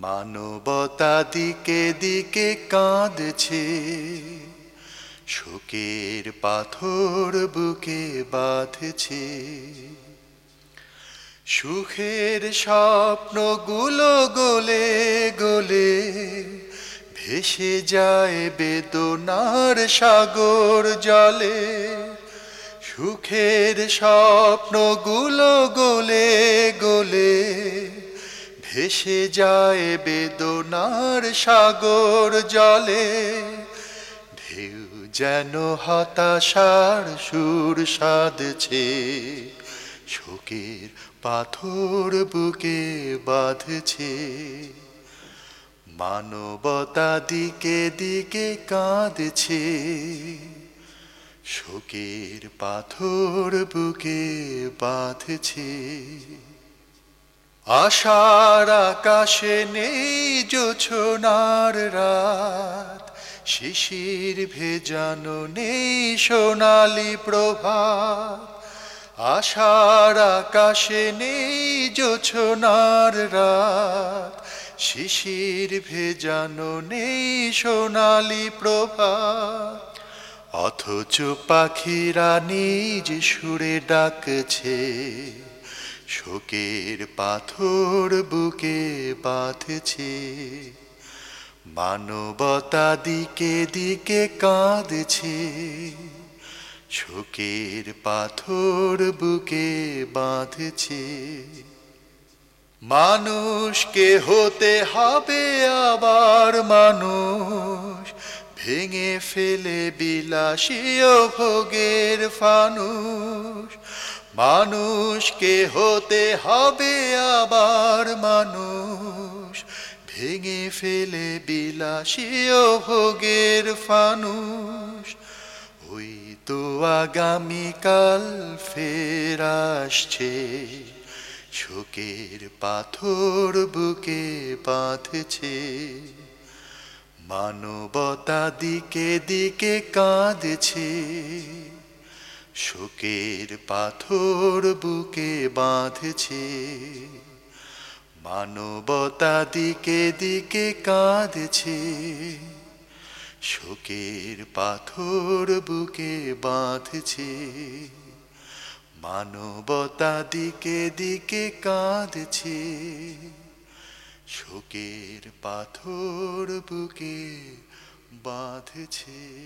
মানবতা দিকে দিকে কাঁদছে। শোকের পাথর বুকে বাঁধছে। সুখের স্বপ্নগুলো গলে গলে ভেসে যায় বেদনার সাগর জলে। সুখের স্বপ্নগুলো গলে গলে ভেসে যায় বেদনার সাগর জলে। ঢেউ যেন হতাশার সুর সাধছে। শোকের পাথর বুকে বাঁধছে। মানবতা দিকে দিকে কাঁদছে। শোকের পাথর বুকে বাঁধছে। আশার আকাশে নেই জোছনার রাত। শিশির ভেজানো নেই সোনালি প্রভাত। আশার আকাশে নেই জোছনার রাত। শিশির ভেজানো নেই সোনালি প্রভাত। অথচ পাখিরা নিজ সুরে ডাকছে। শোকের পাথর বুকে বাঁধছে। মানবতা দিকে দিকে কাঁদছে। শোকের পাথর বুকে বাঁধছে। মানুষকে হতে হবে আবার মানুষ। ভেঙে ফেলে বিলাসীয় ভোগের ফানুষ। মানুষকে হতে হবে আবার মানুষ। ভেঙে ফেলে বিলাসীয় ভোগের ফানুষ। ওই তো আগামীকাল ফের আসছে। শোকের পাথর বুকে বাঁধছে। মানবতা দিকে দিকে কাঁদছে। শোকের পাথর বুকে বাঁধছে। মানবতা দিকে দিকে কাঁদছে। শোকের পাথর বুকে বাঁধছে। মানবতা দিকে দিকে কাঁদছে। শোকের পাথর বুকে বাঁধছে।